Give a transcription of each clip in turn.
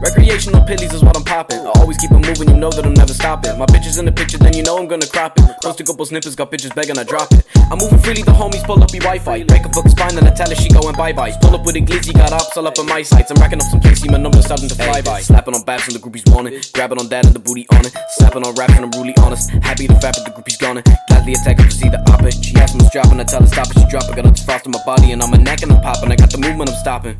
Recreational pillies is what I'm popping. I always keep it moving, you know that I'm never stopping. My bitches in the picture, then you know I'm gonna crop it. Post a couple snippets, got bitches begging, I drop it. I'm moving freely, the homies pull up, be Wi Fi. Break a fuck spine, then I tell her she going bye bye. Pull up with a glizzy, got ops all up on my sights. I'm racking up some see my numbers starting to fly by. Slapping on babs and the groupies want it. Grabbing on that and the booty on it. Slapping on raps and I'm really honest. Happy the fact that the groupies gone it. Gladly attack to see the opposite. She asked me what's dropping, I tell her stop it, she drop it. Got up frost on my body and on my neck and I'm popping. I got the movement, I'm stopping.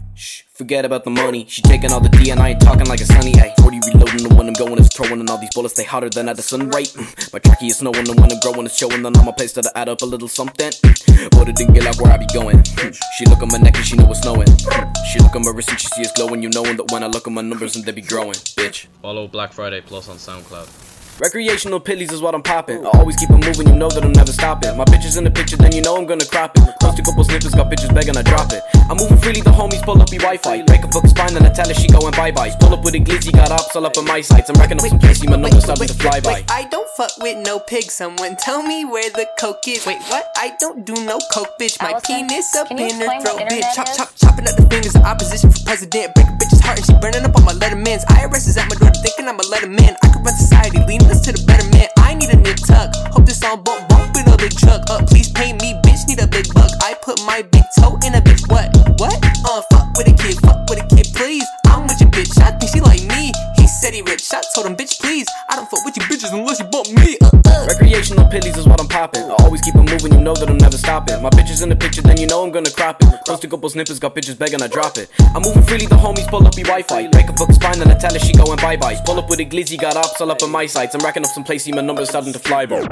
Forget about the money. She taking all the D and I ain't talking like a sunny. Ay, 40 reloading the one I'm going is throwing and all these bullets they hotter than at the sun right. Mm. My tracky is snowing the one I'm growing is showing then I'm a place to add up a little something. It didn't get like where I be going. Mm. She look on my neck and she know it's snowing. Mm. She look on my wrist and she see it's glowing. You knowing that when I look at my numbers and they be growing, bitch. Follow Black Friday Plus on SoundCloud. Recreational pillies is what I'm popping. I always keep it moving, you know that I'm never stopping. My bitches in the picture, then you know I'm gonna crop it. Post a couple snippets, got bitches begging, I drop it. I'm moving freely, the homies pull up, be Wi Fi. Break a fuck spine, then I tell her she going bye bye. Pull up with a glizzy, got ops all up on my sights. I'm racking up some plays, see my numbers starting to fly by. I don't fuck with no pig. Someone tell me where the coke is. Wait, what? I don't do no coke, bitch. My Allison, penis up in her throat, bitch. internet Chop, chop, chopping up the fingers of opposition for president. Break a bitch's heart and she burning up all my lettermans. IRS is at my door thinking I'ma let in. I could society, leading us to the betterment. I need a nip tuck. Hope this song bump bump in a big truck. Uh, please pay me, bitch. Need a big buck. I put my big toe in a bitch. What? What? Uh, fuck with a kid. Fuck with a kid, please. I'm with your bitch. I think she like he rich. I told him, bitch, please. I don't fuck with you bitches unless you bump me. Uh, uh. Recreational pillies is what I'm popping. I always keep it moving, you know that I'm never stopping. My bitches in the picture, then you know I'm gonna crop it. Post a couple snippets, got bitches begging, I drop it. I'm moving freely, the homies pull up, be Wi Fi. Break a fuck spine, then I tell her she going bye bye. Pull up with a glizzy, got ops all up on my sights. I'm racking up some plays, see my numbers starting to fly, bro.